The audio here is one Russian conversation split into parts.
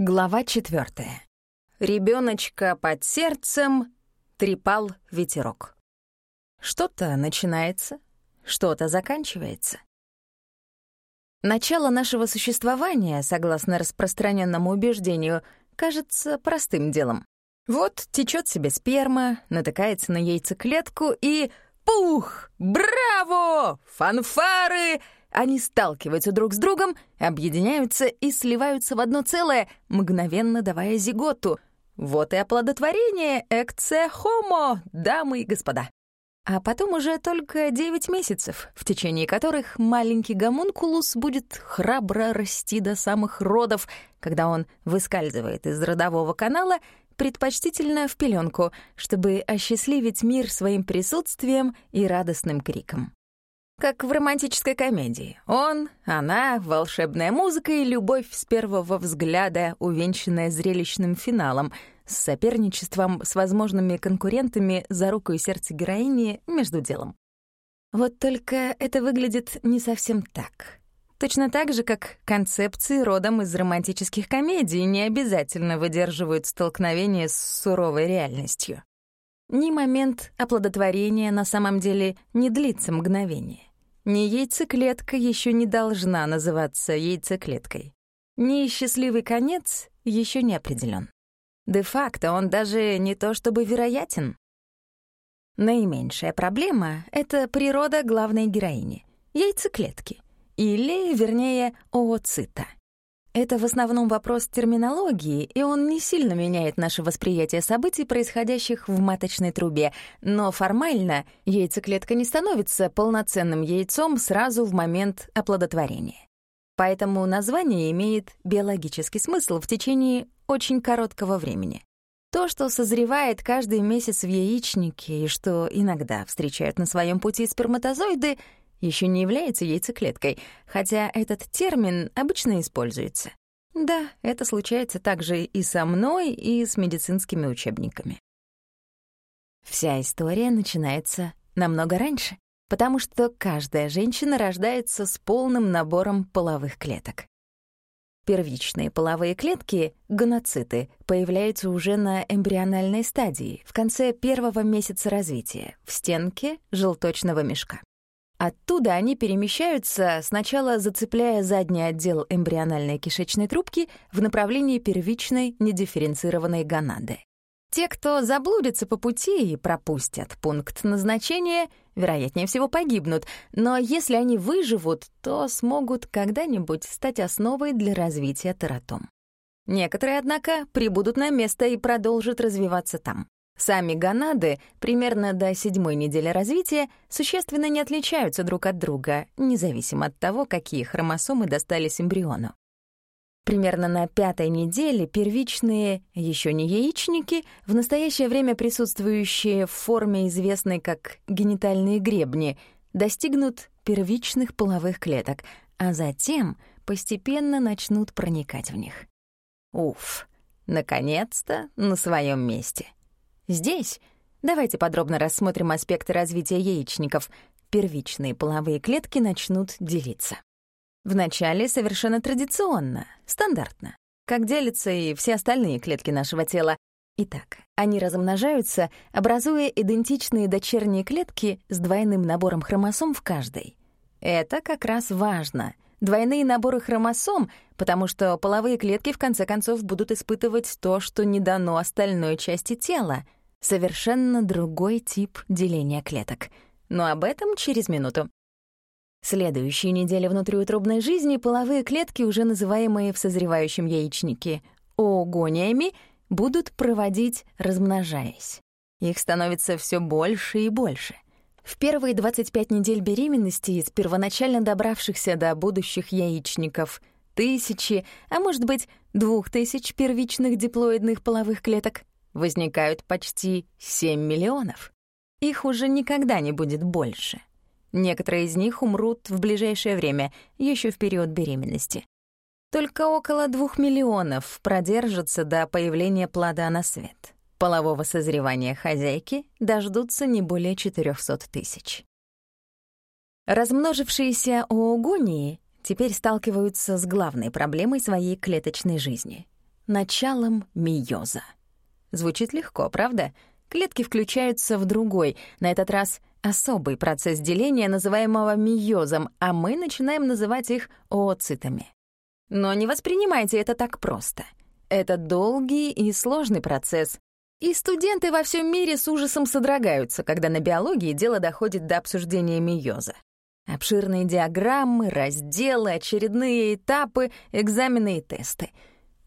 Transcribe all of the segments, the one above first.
Глава четвертая. Ребеночка под сердцем трепал ветерок. Что-то начинается, что-то заканчивается. Начало нашего существования, согласно распространенному убеждению, кажется простым делом. Вот течет себе сперма, натыкается на яйцеклетку и... Пух! Браво! Фанфары! Они сталкиваются друг с другом, объединяются и сливаются в одно целое, мгновенно давая зиготу. Вот и оплодотворение экце хомо, дамы и господа. А потом уже только 9 месяцев, в течение которых маленький гомункулус будет храбро расти до самых родов, когда он выскальзывает из родового канала, предпочтительно в пеленку, чтобы осчастливить мир своим присутствием и радостным криком. Как в романтической комедии. Он, она, волшебная музыка и любовь с первого взгляда, увенчанная зрелищным финалом, с соперничеством с возможными конкурентами за руку и сердце героини между делом. Вот только это выглядит не совсем так. Точно так же, как концепции родом из романтических комедий не обязательно выдерживают столкновение с суровой реальностью. Ни момент оплодотворения на самом деле не длится мгновение. Ни яйцеклетка еще не должна называться яйцеклеткой. Ни счастливый конец еще не определен. Де-факто он даже не то чтобы вероятен. Наименьшая проблема — это природа главной героини — яйцеклетки, или, вернее, ооцита — это в основном вопрос терминологии, и он не сильно меняет наше восприятие событий, происходящих в маточной трубе, но формально яйцеклетка не становится полноценным яйцом сразу в момент оплодотворения. Поэтому название имеет биологический смысл в течение очень короткого времени. То, что созревает каждый месяц в яичнике и что иногда встречают на своем пути сперматозоиды — еще не является яйцеклеткой, хотя этот термин обычно используется. Да, это случается также и со мной, и с медицинскими учебниками. Вся история начинается намного раньше, потому что каждая женщина рождается с полным набором половых клеток. Первичные половые клетки, гоноциты, появляются уже на эмбриональной стадии, в конце первого месяца развития, в стенке желточного мешка. Оттуда они перемещаются, сначала зацепляя задний отдел эмбриональной кишечной трубки в направлении первичной недифференцированной гонады. Те, кто заблудится по пути и пропустят пункт назначения, вероятнее всего погибнут, но если они выживут, то смогут когда-нибудь стать основой для развития тератом. Некоторые, однако, прибудут на место и продолжат развиваться там. Сами гонады примерно до седьмой недели развития существенно не отличаются друг от друга, независимо от того, какие хромосомы достались эмбриону. Примерно на пятой неделе первичные, еще не яичники, в настоящее время присутствующие в форме, известной как генитальные гребни, достигнут первичных половых клеток, а затем постепенно начнут проникать в них. Уф, наконец-то на своем месте. Здесь давайте подробно рассмотрим аспекты развития яичников. Первичные половые клетки начнут делиться. Вначале совершенно традиционно, стандартно, как делятся и все остальные клетки нашего тела. Итак, они размножаются, образуя идентичные дочерние клетки с двойным набором хромосом в каждой. Это как раз важно — двойные наборы хромосом, потому что половые клетки в конце концов будут испытывать то, что не дано остальной части тела — Совершенно другой тип деления клеток. Но об этом через минуту. Следующие недели внутриутробной жизни половые клетки, уже называемые в созревающем яичнике оогониями, будут проводить, размножаясь. Их становится все больше и больше. В первые 25 недель беременности из первоначально добравшихся до будущих яичников тысячи, а может быть, двух тысяч первичных диплоидных половых клеток возникают почти 7 миллионов. Их уже никогда не будет больше. Некоторые из них умрут в ближайшее время, еще в период беременности. Только около двух миллионов продержатся до появления плода на свет. Полового созревания хозяйки дождутся не более 400 тысяч. Размножившиеся оогонии теперь сталкиваются с главной проблемой своей клеточной жизни началом мейоза. Звучит легко, правда? Клетки включаются в другой, на этот раз особый процесс деления, называемого мейозом, а мы начинаем называть их ooцитами. Но не воспринимайте это так просто. Это долгий и сложный процесс, и студенты во всем мире с ужасом содрогаются, когда на биологии дело доходит до обсуждения мейоза. Обширные диаграммы, разделы, очередные этапы, экзамены и тесты.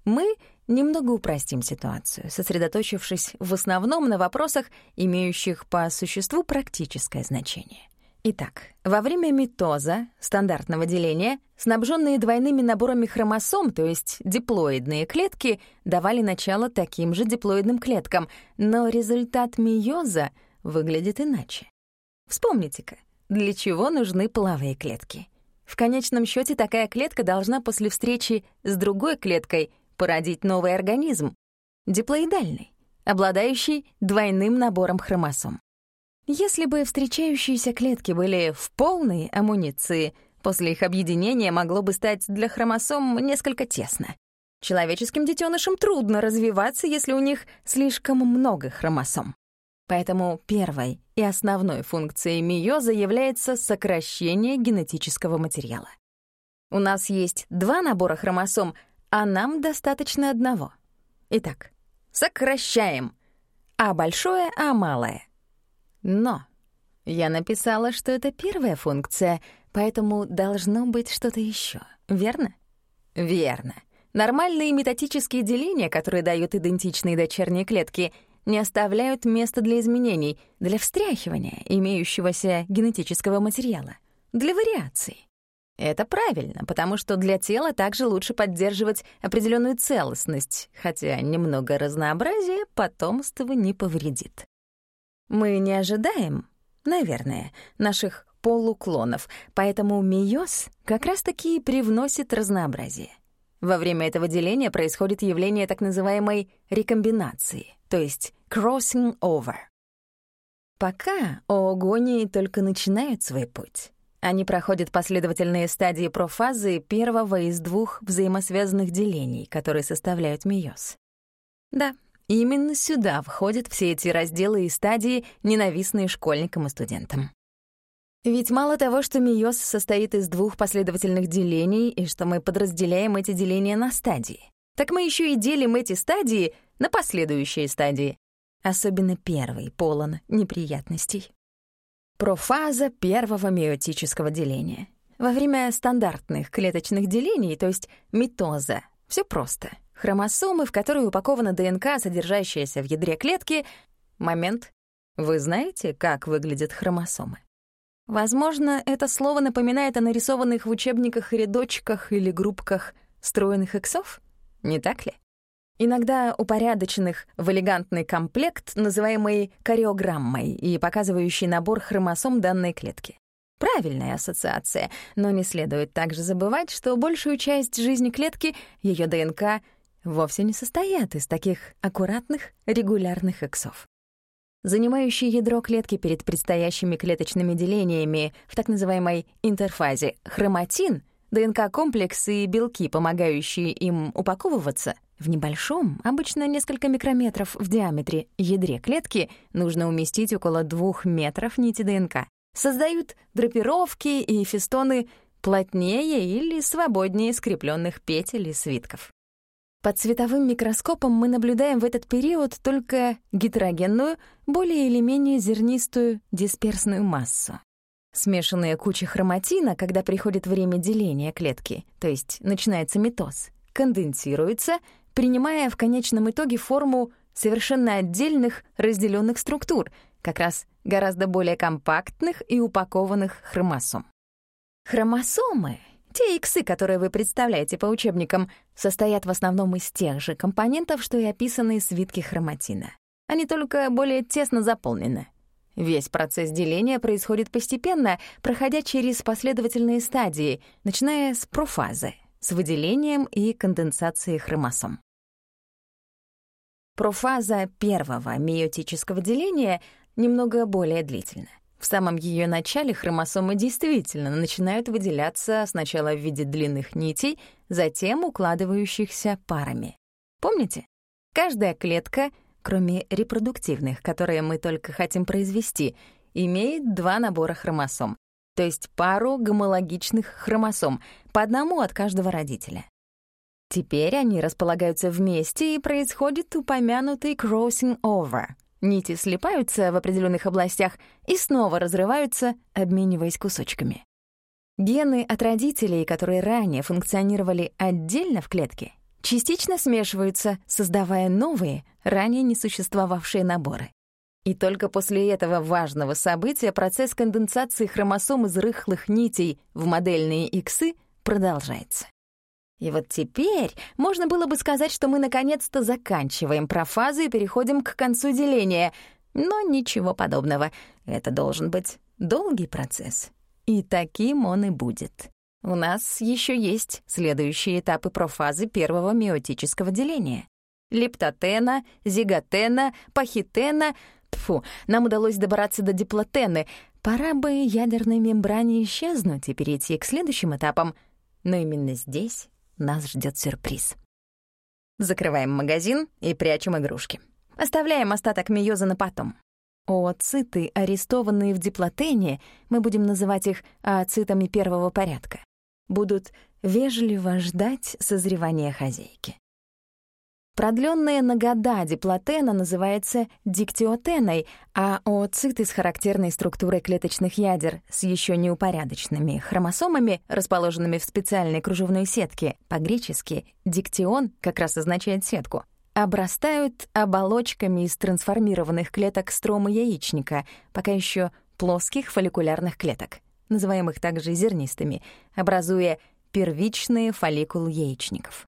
Мы немного упростим ситуацию, сосредоточившись в основном на вопросах, имеющих по существу практическое значение. Итак, во время митоза, стандартного деления, снабженные двойными наборами хромосом, то есть диплоидные клетки, давали начало таким же диплоидным клеткам, но результат мейоза выглядит иначе. Вспомните-ка, для чего нужны половые клетки? В конечном счете такая клетка должна после встречи с другой клеткой породить новый организм, диплоидальный, обладающий двойным набором хромосом. Если бы встречающиеся клетки были в полной амуниции, после их объединения могло бы стать для хромосом несколько тесно. Человеческим детенышам трудно развиваться, если у них слишком много хромосом. Поэтому первой и основной функцией мейоза является сокращение генетического материала. У нас есть два набора хромосом, а нам достаточно одного. Итак, сокращаем. А большое, а малое. Но я написала, что это первая функция, поэтому должно быть что-то еще, верно? Верно. Нормальные метатические деления, которые дают идентичные дочерние клетки, не оставляют места для изменений, для встряхивания имеющегося генетического материала, для вариаций. Это правильно, потому что для тела также лучше поддерживать определенную целостность, хотя немного разнообразия потомству не повредит. Мы не ожидаем, наверное, наших полуклонов, поэтому мейоз как раз-таки привносит разнообразие. Во время этого деления происходит явление так называемой рекомбинации, то есть crossing over. Пока оогонии только начинают свой путь. Они проходят последовательные стадии профазы первого из двух взаимосвязанных делений, которые составляют мейоз. Да, Именно сюда входят все эти разделы и стадии, ненавистные школьникам и студентам. Ведь мало того, что мейоз состоит из двух последовательных делений и что мы подразделяем эти деления на стадии, так мы еще и делим эти стадии на последующие стадии. Особенно первый полон неприятностей. Профаза первого миотического деления. Во время стандартных клеточных делений, то есть митоза, все просто. Хромосомы, в которые упакована ДНК, содержащаяся в ядре клетки. Момент. Вы знаете, как выглядят хромосомы? Возможно, это слово напоминает о нарисованных в учебниках рядочках или группках стройных иксов? Не так ли? Иногда упорядоченных в элегантный комплект, называемый кариограммой и показывающий набор хромосом данной клетки. Правильная ассоциация, но не следует также забывать, что большую часть жизни клетки, ее ДНК, вовсе не состоят из таких аккуратных, регулярных иксов. Занимающий ядро клетки перед предстоящими клеточными делениями в так называемой интерфазе хроматин, ДНК-комплекс и белки, помогающие им упаковываться, в небольшом, обычно несколько микрометров в диаметре, ядре клетки нужно уместить около двух метров нити ДНК. Создают драпировки и фестоны плотнее или свободнее скрепленных петель и свитков. Под световым микроскопом мы наблюдаем в этот период только гетерогенную, более или менее зернистую дисперсную массу. Смешанные кучи хроматина, когда приходит время деления клетки, то есть начинается митоз, конденсируются, принимая в конечном итоге форму совершенно отдельных разделенных структур, как раз гораздо более компактных и упакованных хромосом. Хромосомы те иксы, которые вы представляете по учебникам, состоят в основном из тех же компонентов, что и описанные свитки хроматина. Они только более тесно заполнены. Весь процесс деления происходит постепенно, проходя через последовательные стадии, начиная с профазы, с выделением и конденсацией хромосом. Профаза первого миотического деления немного более длительна. В самом ее начале хромосомы действительно начинают выделяться сначала в виде длинных нитей, затем укладывающихся парами. Помните? Каждая клетка, кроме репродуктивных, которые мы только хотим произвести, имеет два набора хромосом, то есть пару гомологичных хромосом, по одному от каждого родителя. Теперь они располагаются вместе, и происходит упомянутый crossing over. Нити слипаются в определенных областях и снова разрываются, обмениваясь кусочками. Гены от родителей, которые ранее функционировали отдельно в клетке, частично смешиваются, создавая новые, ранее не существовавшие наборы. И только после этого важного события процесс конденсации хромосом из рыхлых нитей в модельные иксы продолжается. И вот теперь можно было бы сказать, что мы наконец-то заканчиваем профазы и переходим к концу деления. Но ничего подобного. Это должен быть долгий процесс. И таким он и будет. У нас еще есть следующие этапы профазы первого миотического деления. Лептотена, зиготена, пахитена. Тфу, нам удалось добраться до диплотены. Пора бы ядерной мембране исчезнуть и перейти к следующим этапам. Но именно здесь нас ждет сюрприз. Закрываем магазин и прячем игрушки. Оставляем остаток миоза на потом. Ооциты, арестованные в диплотене, мы будем называть их ооцитами первого порядка, будут вежливо ждать созревания хозяйки. Продленная на года диплотена называется диктиотеной, а ооциты с характерной структурой клеточных ядер с еще неупорядоченными хромосомами, расположенными в специальной кружевной сетке, по-гречески «диктион» как раз означает сетку, обрастают оболочками из трансформированных клеток строма яичника, пока еще плоских фолликулярных клеток, называемых также зернистыми, образуя первичные фолликулы яичников.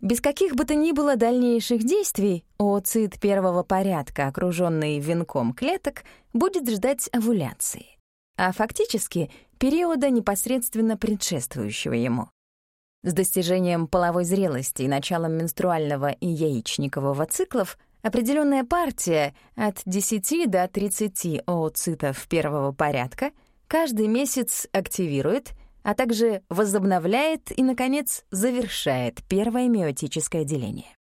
Без каких бы то ни было дальнейших действий, ooцит первого порядка, окруженный венком клеток, будет ждать овуляции, а фактически периода непосредственно предшествующего ему. С достижением половой зрелости и началом менструального и яичникового циклов определенная партия от 10 до 30 ooцитов первого порядка каждый месяц активирует — а также возобновляет и, наконец, завершает первое миотическое деление.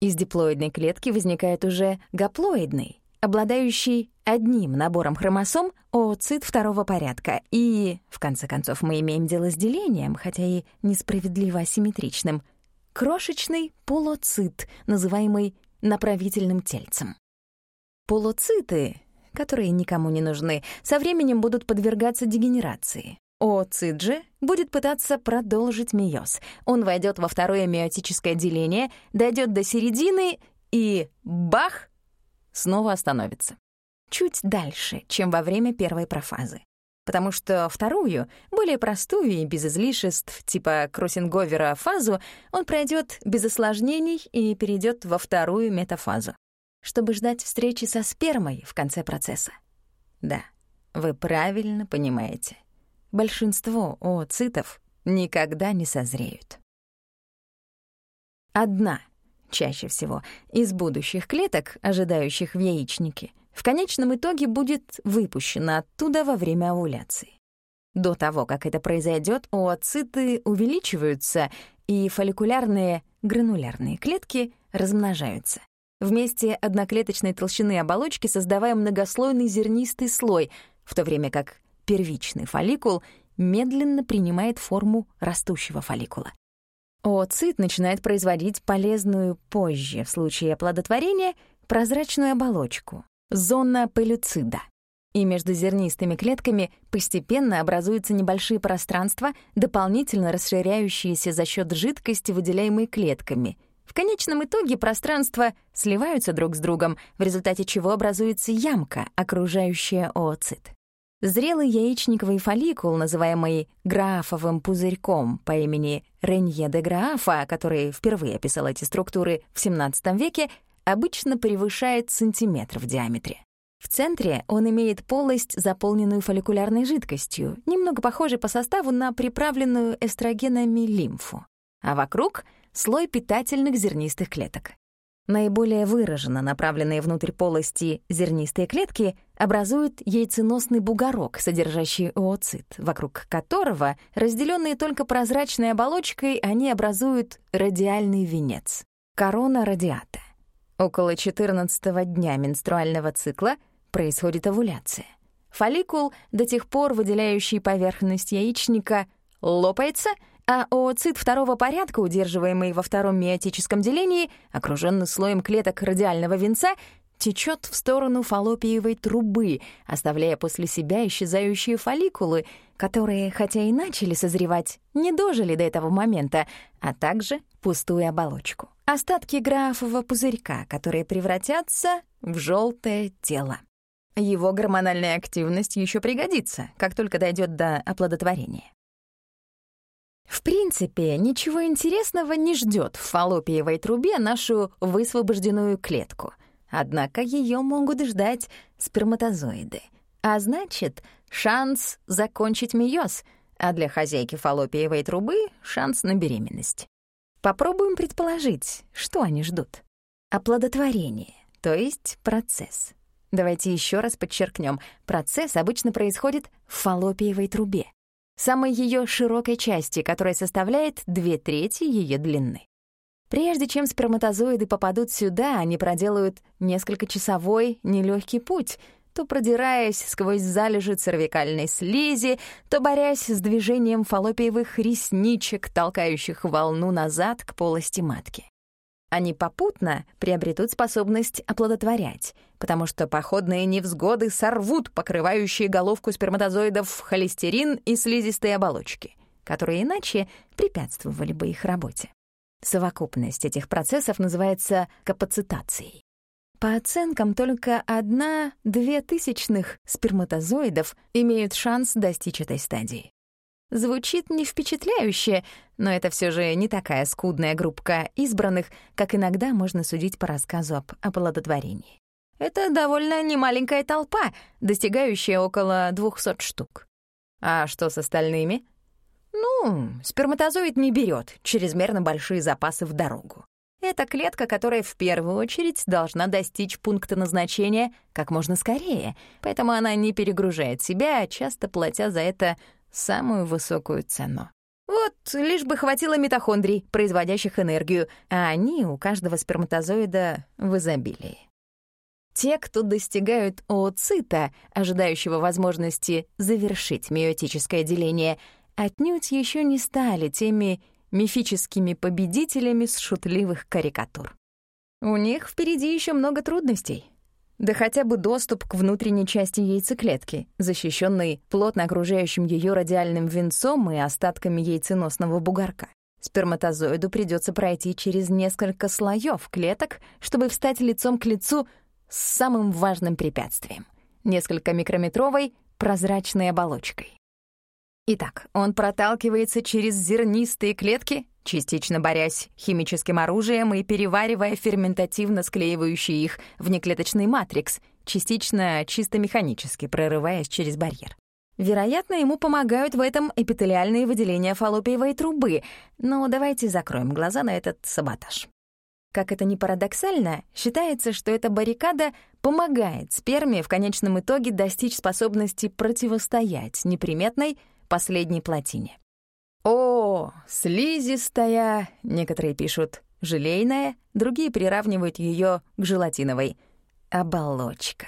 Из диплоидной клетки возникает уже гаплоидный, обладающий одним набором хромосом ooцит второго порядка. И, в конце концов, мы имеем дело с делением, хотя и несправедливо асимметричным, крошечный полоцит, называемый направительным тельцем. Полоциты, которые никому не нужны, со временем будут подвергаться дегенерации. Ooцит же будет пытаться продолжить мейоз. Он войдет во второе миотическое деление, дойдет до середины и бах! Снова остановится. Чуть дальше, чем во время первой профазы. Потому что вторую, более простую и без излишеств, типа кроссинговера фазу, он пройдет без осложнений и перейдет во вторую метафазу, чтобы ждать встречи со спермой в конце процесса. Да, вы правильно понимаете большинство ooцитов никогда не созреют. Одна, чаще всего, из будущих клеток, ожидающих в яичнике, в конечном итоге будет выпущена оттуда во время овуляции. До того, как это произойдет, ooциты увеличиваются, и фолликулярные гранулярные клетки размножаются. Вместе одноклеточной толщины оболочки создавая многослойный зернистый слой, в то время как первичный фолликул медленно принимает форму растущего фолликула. Ooцит начинает производить полезную позже, в случае оплодотворения, прозрачную оболочку — зона пелюцида. И между зернистыми клетками постепенно образуются небольшие пространства, дополнительно расширяющиеся за счет жидкости, выделяемой клетками. В конечном итоге пространства сливаются друг с другом, в результате чего образуется ямка, окружающая ooцит. Зрелый яичниковый фолликул, называемый графовым пузырьком по имени Ренье де Графа, который впервые описал эти структуры в XVII веке, обычно превышает сантиметр в диаметре. В центре он имеет полость, заполненную фолликулярной жидкостью, немного похожей по составу на приправленную эстрогенами лимфу, а вокруг — слой питательных зернистых клеток. Наиболее выраженно направленные внутрь полости зернистые клетки образуют яйценосный бугорок, содержащий ooцит, вокруг которого, разделенные только прозрачной оболочкой, они образуют радиальный венец. Корона радиата. Около 14 дня менструального цикла происходит овуляция. Фолликул, до тех пор выделяющий поверхность яичника, лопается, а ooцит второго порядка, удерживаемый во втором миотическом делении, окружённый слоем клеток радиального венца, течет в сторону фаллопиевой трубы, оставляя после себя исчезающие фолликулы, которые, хотя и начали созревать, не дожили до этого момента, а также пустую оболочку. Остатки графового пузырька, которые превратятся в желтое тело. Его гормональная активность еще пригодится, как только дойдет до оплодотворения. В принципе, ничего интересного не ждет в фаллопиевой трубе нашу высвобожденную клетку. Однако ее могут ждать сперматозоиды. А значит, шанс закончить мейоз, а для хозяйки фаллопиевой трубы — шанс на беременность. Попробуем предположить, что они ждут. Оплодотворение, то есть процесс. Давайте еще раз подчеркнем, процесс обычно происходит в фаллопиевой трубе, самой ее широкой части, которая составляет две трети ее длины. Прежде чем сперматозоиды попадут сюда, они проделают несколькочасовой нелегкий путь, то продираясь сквозь залежи цервикальной слизи, то борясь с движением фаллопиевых ресничек, толкающих волну назад к полости матки. Они попутно приобретут способность оплодотворять, потому что походные невзгоды сорвут покрывающие головку сперматозоидов холестерин и слизистые оболочки, которые иначе препятствовали бы их работе. Совокупность этих процессов называется капацитацией. По оценкам, только одна-две тысячных сперматозоидов имеют шанс достичь этой стадии. Звучит не впечатляюще, но это все же не такая скудная группка избранных, как иногда можно судить по рассказу об оплодотворении. Это довольно немаленькая толпа, достигающая около 200 штук. А что с остальными? Ну, сперматозоид не берет чрезмерно большие запасы в дорогу. Это клетка, которая в первую очередь должна достичь пункта назначения как можно скорее, поэтому она не перегружает себя, часто платя за это самую высокую цену. Вот, лишь бы хватило митохондрий, производящих энергию, а они у каждого сперматозоида в изобилии. Те, кто достигают ooцита, ожидающего возможности завершить миотическое деление, отнюдь еще не стали теми мифическими победителями с шутливых карикатур. У них впереди еще много трудностей, да хотя бы доступ к внутренней части яйцеклетки, защищенной плотно окружающим ее радиальным венцом и остатками яйценосного бугорка. Сперматозоиду придется пройти через несколько слоев клеток, чтобы встать лицом к лицу с самым важным препятствием — несколько микрометровой прозрачной оболочкой. Итак, он проталкивается через зернистые клетки, частично борясь химическим оружием и переваривая ферментативно склеивающий их внеклеточный матрикс, частично чисто механически прорываясь через барьер. Вероятно, ему помогают в этом эпителиальные выделения фаллопиевой трубы, но давайте закроем глаза на этот саботаж. Как это ни парадоксально, считается, что эта баррикада помогает сперме в конечном итоге достичь способности противостоять неприметной последней плотине. О, слизистая, некоторые пишут желейная, другие приравнивают ее к желатиновой. Оболочка.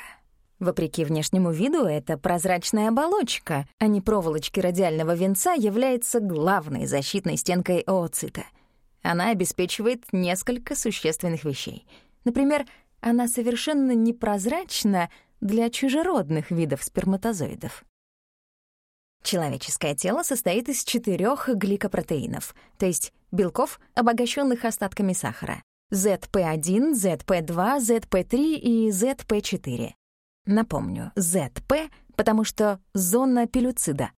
Вопреки внешнему виду, эта прозрачная оболочка, а не проволочки радиального венца, является главной защитной стенкой ooцита. Она обеспечивает несколько существенных вещей. Например, она совершенно непрозрачна для чужеродных видов сперматозоидов. Человеческое тело состоит из четырех гликопротеинов, то есть белков, обогащенных остатками сахара. ZP1, ZP2, ZP3 и ZP4. Напомню, ZP, потому что зона пелюцида.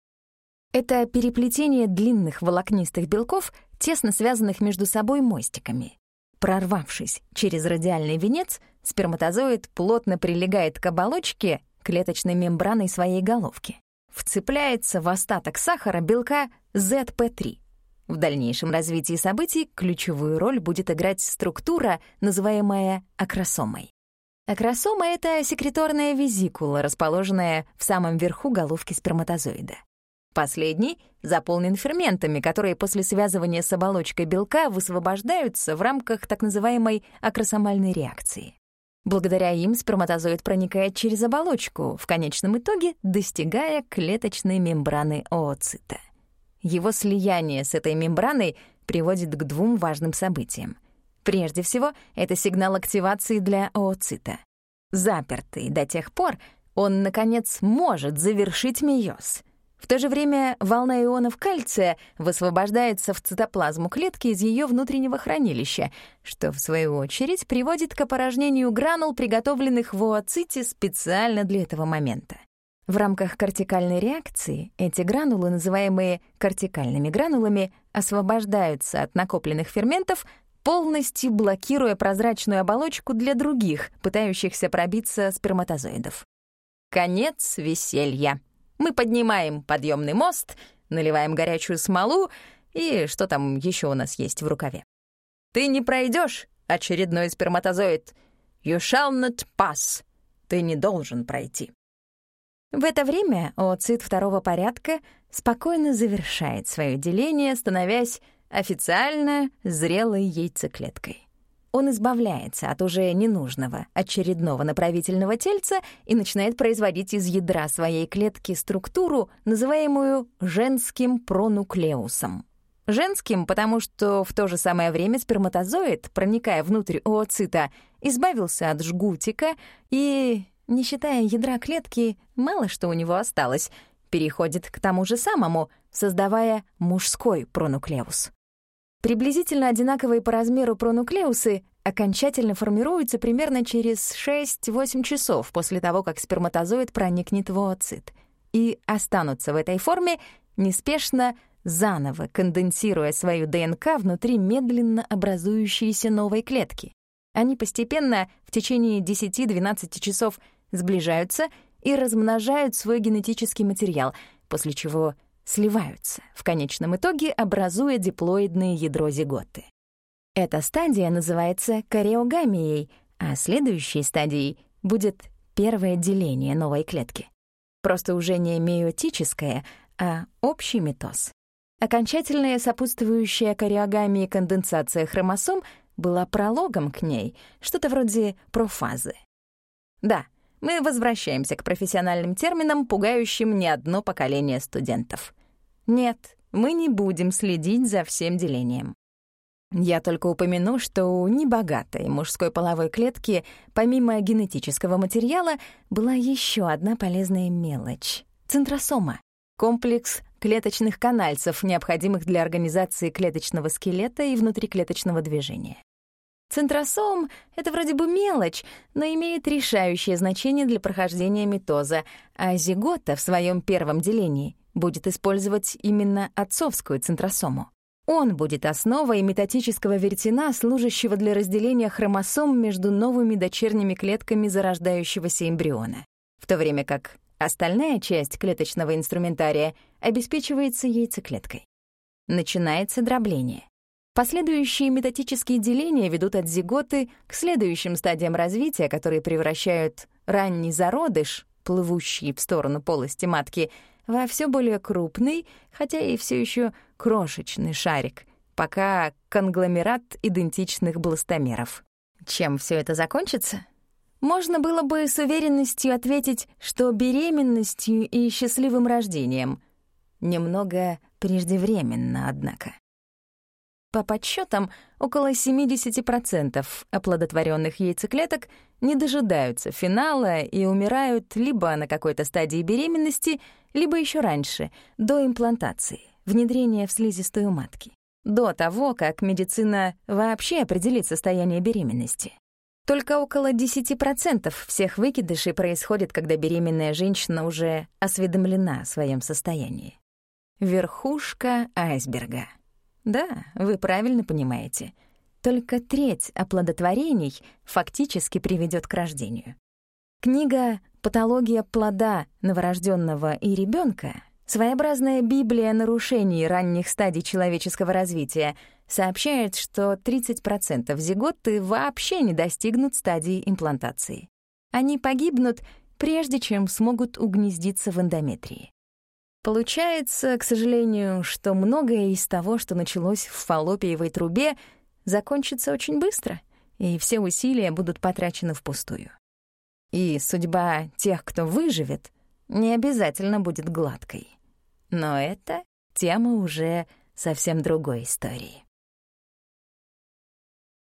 Это переплетение длинных волокнистых белков, тесно связанных между собой мостиками. Прорвавшись через радиальный венец, сперматозоид плотно прилегает к оболочке клеточной мембраной своей головки вцепляется в остаток сахара белка ZP3. В дальнейшем развитии событий ключевую роль будет играть структура, называемая акросомой. Акросома — это секреторная визикула, расположенная в самом верху головки сперматозоида. Последний заполнен ферментами, которые после связывания с оболочкой белка высвобождаются в рамках так называемой акросомальной реакции. Благодаря им сперматозоид проникает через оболочку, в конечном итоге достигая клеточной мембраны ooцита. Его слияние с этой мембраной приводит к двум важным событиям. Прежде всего, это сигнал активации для ooцита. Запертый до тех пор, он, наконец, может завершить мейоз — в то же время волна ионов кальция высвобождается в цитоплазму клетки из ее внутреннего хранилища, что, в свою очередь, приводит к опорожнению гранул, приготовленных в ooците специально для этого момента. В рамках кортикальной реакции эти гранулы, называемые кортикальными гранулами, освобождаются от накопленных ферментов, полностью блокируя прозрачную оболочку для других, пытающихся пробиться сперматозоидов. Конец веселья. Мы поднимаем подъемный мост, наливаем горячую смолу и что там еще у нас есть в рукаве. Ты не пройдешь, очередной сперматозоид. You shall not pass. Ты не должен пройти. В это время ooцит второго порядка спокойно завершает свое деление, становясь официально зрелой яйцеклеткой он избавляется от уже ненужного очередного направительного тельца и начинает производить из ядра своей клетки структуру, называемую женским пронуклеусом. Женским, потому что в то же самое время сперматозоид, проникая внутрь ooцита, избавился от жгутика и, не считая ядра клетки, мало что у него осталось, переходит к тому же самому, создавая мужской пронуклеус. Приблизительно одинаковые по размеру пронуклеусы окончательно формируются примерно через 6-8 часов после того, как сперматозоид проникнет в ooцит, и останутся в этой форме, неспешно, заново конденсируя свою ДНК внутри медленно образующейся новой клетки. Они постепенно в течение 10-12 часов сближаются и размножают свой генетический материал, после чего сливаются, в конечном итоге образуя диплоидное ядро зиготы. Эта стадия называется кариогамией, а следующей стадией будет первое деление новой клетки. Просто уже не миотическое, а общий митоз. Окончательная сопутствующая кариогамии конденсация хромосом была прологом к ней, что-то вроде профазы. Да, мы возвращаемся к профессиональным терминам, пугающим не одно поколение студентов. Нет, мы не будем следить за всем делением. Я только упомяну, что у небогатой мужской половой клетки, помимо генетического материала, была еще одна полезная мелочь — центросома, комплекс клеточных канальцев, необходимых для организации клеточного скелета и внутриклеточного движения. Центросом — это вроде бы мелочь, но имеет решающее значение для прохождения митоза, а зигота в своем первом делении будет использовать именно отцовскую центросому. Он будет основой метатического вертина, служащего для разделения хромосом между новыми дочерними клетками зарождающегося эмбриона, в то время как остальная часть клеточного инструментария обеспечивается яйцеклеткой. Начинается дробление. Последующие метатические деления ведут от зиготы к следующим стадиям развития, которые превращают ранний зародыш, плывущий в сторону полости матки, во все более крупный, хотя и все еще крошечный шарик, пока конгломерат идентичных бластомеров. Чем все это закончится? Можно было бы с уверенностью ответить, что беременностью и счастливым рождением. Немного преждевременно, однако. По подсчетам, около 70% оплодотворенных яйцеклеток не дожидаются финала и умирают либо на какой-то стадии беременности, либо еще раньше, до имплантации, внедрения в слизистую матки, до того, как медицина вообще определит состояние беременности. Только около 10% всех выкидышей происходит, когда беременная женщина уже осведомлена о своем состоянии. Верхушка айсберга — да, вы правильно понимаете. Только треть оплодотворений фактически приведет к рождению. Книга «Патология плода новорожденного и ребенка» Своеобразная библия нарушений ранних стадий человеческого развития сообщает, что 30% зиготы вообще не достигнут стадии имплантации. Они погибнут, прежде чем смогут угнездиться в эндометрии. Получается, к сожалению, что многое из того, что началось в фаллопиевой трубе, закончится очень быстро, и все усилия будут потрачены впустую. И судьба тех, кто выживет, не обязательно будет гладкой. Но это тема уже совсем другой истории.